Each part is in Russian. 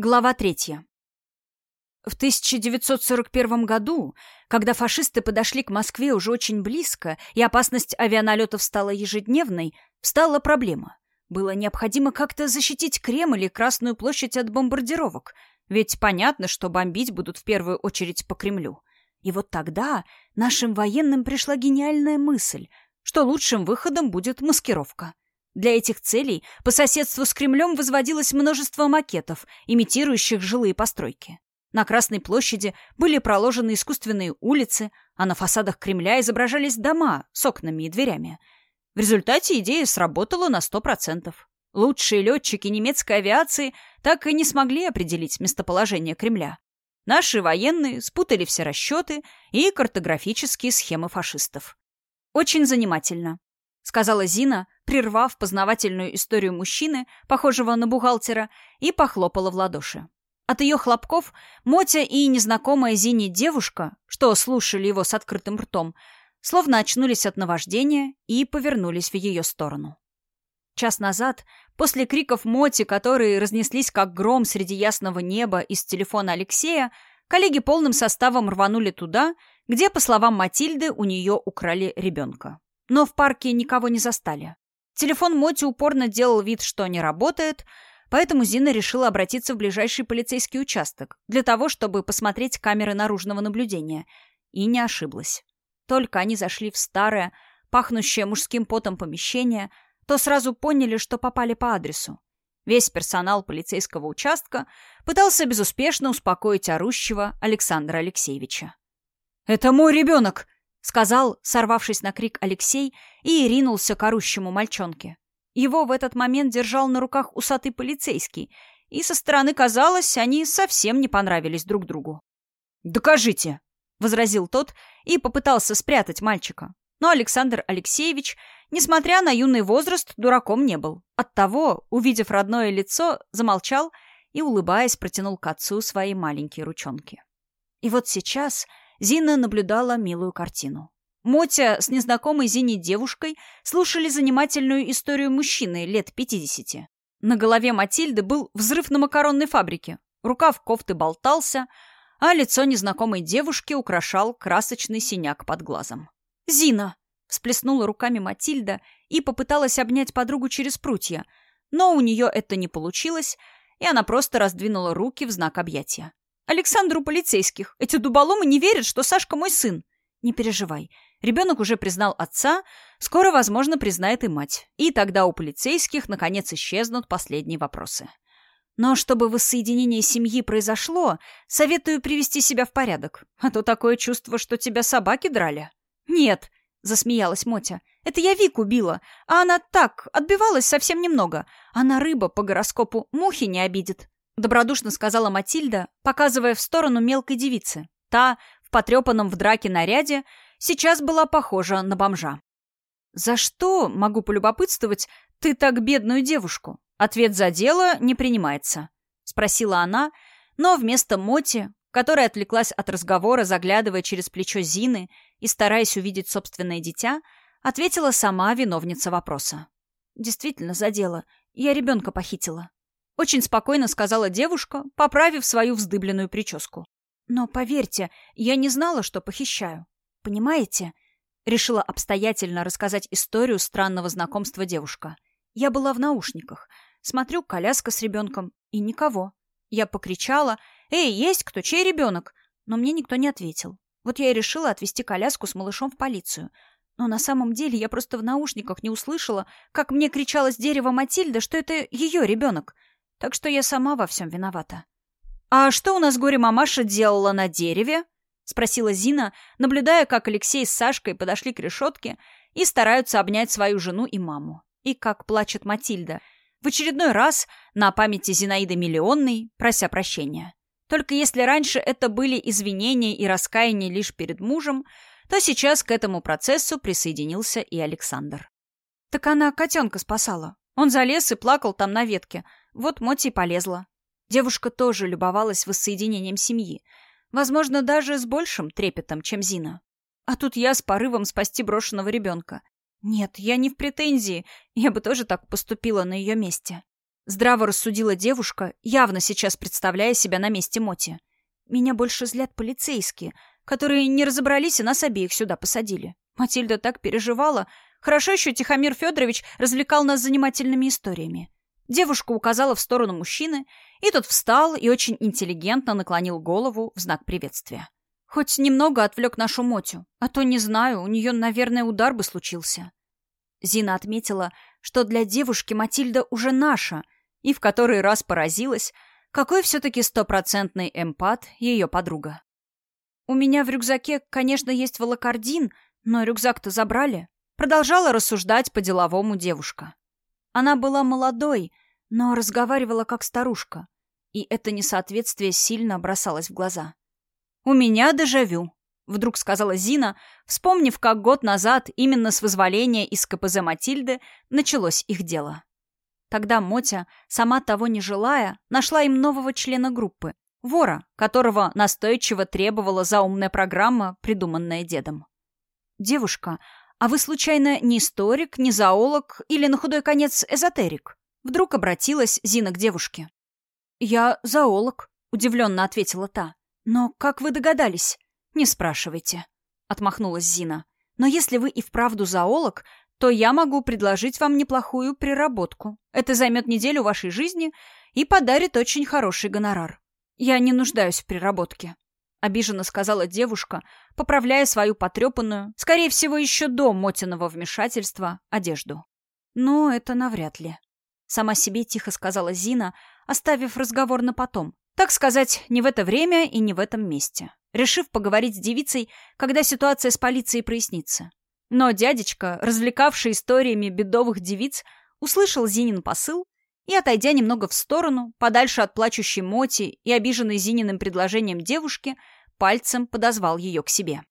Глава третья. В 1941 году, когда фашисты подошли к Москве уже очень близко, и опасность авианалетов стала ежедневной, встала проблема. Было необходимо как-то защитить Кремль и Красную площадь от бомбардировок, ведь понятно, что бомбить будут в первую очередь по Кремлю. И вот тогда нашим военным пришла гениальная мысль, что лучшим выходом будет маскировка. Для этих целей по соседству с Кремлем возводилось множество макетов, имитирующих жилые постройки. На Красной площади были проложены искусственные улицы, а на фасадах Кремля изображались дома с окнами и дверями. В результате идея сработала на 100%. Лучшие летчики немецкой авиации так и не смогли определить местоположение Кремля. Наши военные спутали все расчеты и картографические схемы фашистов. Очень занимательно сказала Зина, прервав познавательную историю мужчины, похожего на бухгалтера, и похлопала в ладоши. От ее хлопков Мотя и незнакомая Зине девушка, что слушали его с открытым ртом, словно очнулись от наваждения и повернулись в ее сторону. Час назад, после криков Моти, которые разнеслись как гром среди ясного неба из телефона Алексея, коллеги полным составом рванули туда, где, по словам Матильды, у нее украли ребенка. Но в парке никого не застали. Телефон Моти упорно делал вид, что не работает, поэтому Зина решила обратиться в ближайший полицейский участок для того, чтобы посмотреть камеры наружного наблюдения. И не ошиблась. Только они зашли в старое, пахнущее мужским потом помещение, то сразу поняли, что попали по адресу. Весь персонал полицейского участка пытался безуспешно успокоить орущего Александра Алексеевича. «Это мой ребенок!» Сказал, сорвавшись на крик Алексей, и ринулся к орущему мальчонке. Его в этот момент держал на руках усатый полицейский, и со стороны казалось, они совсем не понравились друг другу. «Докажите!» — возразил тот и попытался спрятать мальчика. Но Александр Алексеевич, несмотря на юный возраст, дураком не был. Оттого, увидев родное лицо, замолчал и, улыбаясь, протянул к отцу свои маленькие ручонки. И вот сейчас Зина наблюдала милую картину. Мотя с незнакомой Зине девушкой слушали занимательную историю мужчины лет пятидесяти. На голове Матильды был взрыв на макаронной фабрике. Рукав кофты болтался, а лицо незнакомой девушки украшал красочный синяк под глазом. «Зина!» — всплеснула руками Матильда и попыталась обнять подругу через прутья, но у нее это не получилось, и она просто раздвинула руки в знак объятия. Александру полицейских. Эти дуболомы не верят, что Сашка мой сын. Не переживай. Ребенок уже признал отца, скоро, возможно, признает и мать. И тогда у полицейских, наконец, исчезнут последние вопросы. Но чтобы воссоединение семьи произошло, советую привести себя в порядок. А то такое чувство, что тебя собаки драли. Нет, засмеялась Мотя. Это я Вику била, а она так, отбивалась совсем немного. Она рыба по гороскопу мухи не обидит. Добродушно сказала Матильда, показывая в сторону мелкой девицы. Та, в потрепанном в драке наряде, сейчас была похожа на бомжа. «За что, могу полюбопытствовать, ты так бедную девушку?» Ответ за дело не принимается. Спросила она, но вместо Моти, которая отвлеклась от разговора, заглядывая через плечо Зины и стараясь увидеть собственное дитя, ответила сама виновница вопроса. «Действительно, за дело. Я ребенка похитила». Очень спокойно сказала девушка, поправив свою вздыбленную прическу. Но поверьте, я не знала, что похищаю. Понимаете? Решила обстоятельно рассказать историю странного знакомства девушка. Я была в наушниках. Смотрю, коляска с ребенком. И никого. Я покричала «Эй, есть кто? Чей ребенок?» Но мне никто не ответил. Вот я и решила отвезти коляску с малышом в полицию. Но на самом деле я просто в наушниках не услышала, как мне кричала с дерева Матильда, что это ее ребенок — так что я сама во всем виновата. «А что у нас горе-мамаша делала на дереве?» — спросила Зина, наблюдая, как Алексей с Сашкой подошли к решетке и стараются обнять свою жену и маму. И как плачет Матильда. В очередной раз на памяти Зинаиды Миллионной, прося прощения. Только если раньше это были извинения и раскаяние лишь перед мужем, то сейчас к этому процессу присоединился и Александр. Так она котенка спасала. Он залез и плакал там на ветке, вот Моти полезла. Девушка тоже любовалась воссоединением семьи. Возможно, даже с большим трепетом, чем Зина. А тут я с порывом спасти брошенного ребенка. Нет, я не в претензии. Я бы тоже так поступила на ее месте. Здраво рассудила девушка, явно сейчас представляя себя на месте Моти. Меня больше злят полицейские, которые не разобрались и нас обеих сюда посадили. Матильда так переживала. Хорошо еще Тихомир Федорович развлекал нас занимательными историями. Девушка указала в сторону мужчины, и тот встал и очень интеллигентно наклонил голову в знак приветствия. Хоть немного отвлек нашу Мотю, а то, не знаю, у нее, наверное, удар бы случился. Зина отметила, что для девушки Матильда уже наша, и в который раз поразилась, какой все-таки стопроцентный эмпат ее подруга. «У меня в рюкзаке, конечно, есть волокордин, но рюкзак-то забрали», продолжала рассуждать по-деловому девушка. Она была молодой, но разговаривала как старушка, и это несоответствие сильно бросалось в глаза. «У меня дежавю», — вдруг сказала Зина, вспомнив, как год назад именно с вызволения из КПЗ Матильды началось их дело. Тогда Мотя, сама того не желая, нашла им нового члена группы, вора, которого настойчиво требовала заумная программа, придуманная дедом. «Девушка, а вы, случайно, не историк, не зоолог или, на худой конец, эзотерик?» Вдруг обратилась Зина к девушке. «Я зоолог», — удивленно ответила та. «Но как вы догадались?» «Не спрашивайте», — отмахнулась Зина. «Но если вы и вправду зоолог, то я могу предложить вам неплохую приработку. Это займет неделю вашей жизни и подарит очень хороший гонорар. Я не нуждаюсь в приработке. — обиженно сказала девушка, поправляя свою потрепанную, скорее всего, еще до Мотиного вмешательства, одежду. «Ну, это навряд ли», — сама себе тихо сказала Зина, оставив разговор на потом. Так сказать, не в это время и не в этом месте. Решив поговорить с девицей, когда ситуация с полицией прояснится. Но дядечка, развлекавший историями бедовых девиц, услышал Зинин посыл и, отойдя немного в сторону, подальше от плачущей Моти и обиженной Зининым предложением девушки, пальцем подозвал ее к себе.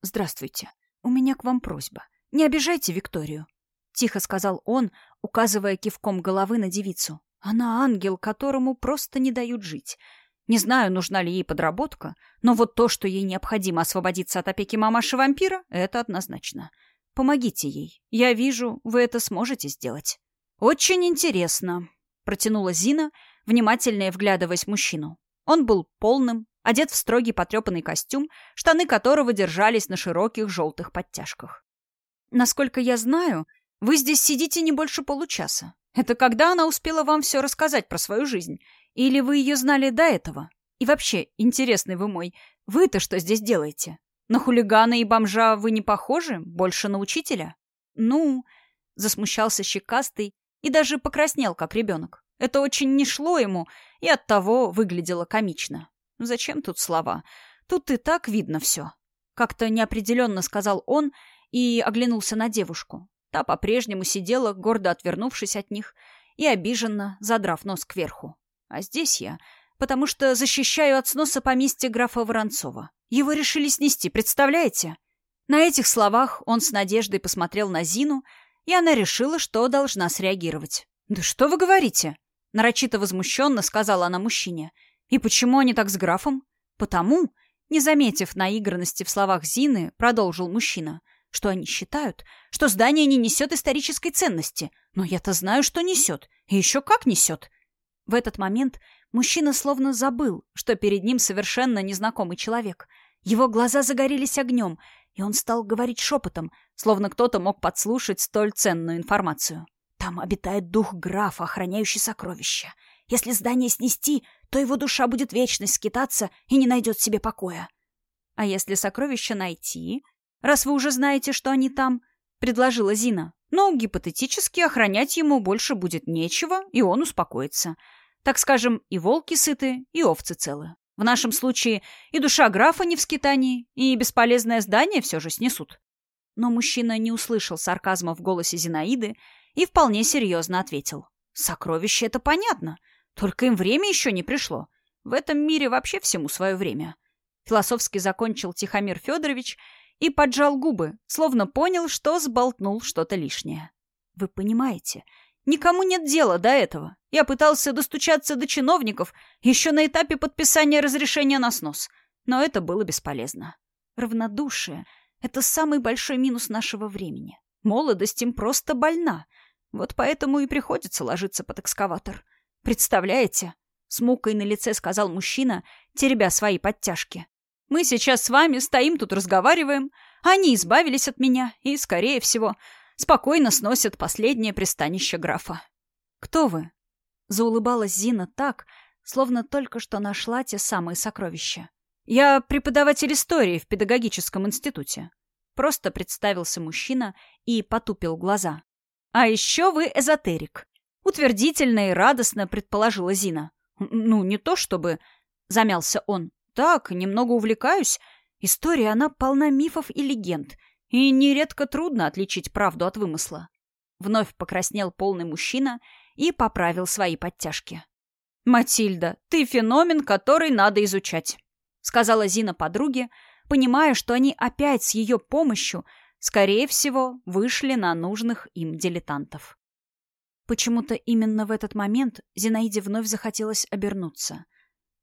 «Здравствуйте. У меня к вам просьба. Не обижайте Викторию», — тихо сказал он, указывая кивком головы на девицу. «Она ангел, которому просто не дают жить. Не знаю, нужна ли ей подработка, но вот то, что ей необходимо освободиться от опеки мамаши-вампира, это однозначно. Помогите ей. Я вижу, вы это сможете сделать». «Очень интересно», — протянула Зина, внимательно вглядываясь в мужчину. Он был полным, одет в строгий потрепанный костюм, штаны которого держались на широких желтых подтяжках. «Насколько я знаю, вы здесь сидите не больше получаса. Это когда она успела вам все рассказать про свою жизнь? Или вы ее знали до этого? И вообще, интересный вы мой, вы-то что здесь делаете? На хулигана и бомжа вы не похожи? Больше на учителя?» «Ну...» — засмущался щекастый, и даже покраснел, как ребенок. Это очень не шло ему и оттого выглядело комично. Зачем тут слова? Тут и так видно все. Как-то неопределенно сказал он и оглянулся на девушку. Та по-прежнему сидела, гордо отвернувшись от них и обиженно задрав нос кверху. А здесь я, потому что защищаю от сноса поместья графа Воронцова. Его решили снести, представляете? На этих словах он с надеждой посмотрел на Зину, и она решила, что должна среагировать. «Да что вы говорите?» — нарочито возмущенно сказала она мужчине. «И почему они так с графом?» «Потому», не заметив наигранности в словах Зины, продолжил мужчина, что они считают, что здание не несет исторической ценности. Но я-то знаю, что несет. И еще как несет. В этот момент мужчина словно забыл, что перед ним совершенно незнакомый человек. Его глаза загорелись огнем, и он стал говорить шепотом, словно кто-то мог подслушать столь ценную информацию. «Там обитает дух графа, охраняющий сокровища. Если здание снести, то его душа будет вечность скитаться и не найдет себе покоя. А если сокровища найти, раз вы уже знаете, что они там, — предложила Зина. Но гипотетически охранять ему больше будет нечего, и он успокоится. Так скажем, и волки сыты, и овцы целы. В нашем случае и душа графа не в скитании, и бесполезное здание все же снесут. Но мужчина не услышал сарказма в голосе Зинаиды и вполне серьезно ответил. «Сокровище — это понятно, только им время еще не пришло. В этом мире вообще всему свое время». Философски закончил Тихомир Федорович и поджал губы, словно понял, что сболтнул что-то лишнее. «Вы понимаете, Никому нет дела до этого. Я пытался достучаться до чиновников еще на этапе подписания разрешения на снос, но это было бесполезно. Равнодушие — это самый большой минус нашего времени. Молодость им просто больна. Вот поэтому и приходится ложиться под экскаватор. Представляете? С мукой на лице сказал мужчина, теребя свои подтяжки. Мы сейчас с вами стоим тут разговариваем. Они избавились от меня и, скорее всего, спокойно сносят последнее пристанище графа. «Кто вы?» Заулыбалась Зина так, словно только что нашла те самые сокровища. «Я преподаватель истории в педагогическом институте». Просто представился мужчина и потупил глаза. «А еще вы эзотерик», — утвердительно и радостно предположила Зина. «Ну, не то чтобы...» — замялся он. «Так, немного увлекаюсь. История, она полна мифов и легенд, и нередко трудно отличить правду от вымысла». Вновь покраснел полный мужчина и поправил свои подтяжки. «Матильда, ты феномен, который надо изучать», — сказала Зина подруге, понимая, что они опять с ее помощью, скорее всего, вышли на нужных им дилетантов. Почему-то именно в этот момент Зинаиде вновь захотелось обернуться,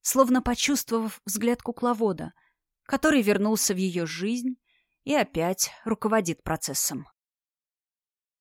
словно почувствовав взгляд кукловода, который вернулся в ее жизнь и опять руководит процессом.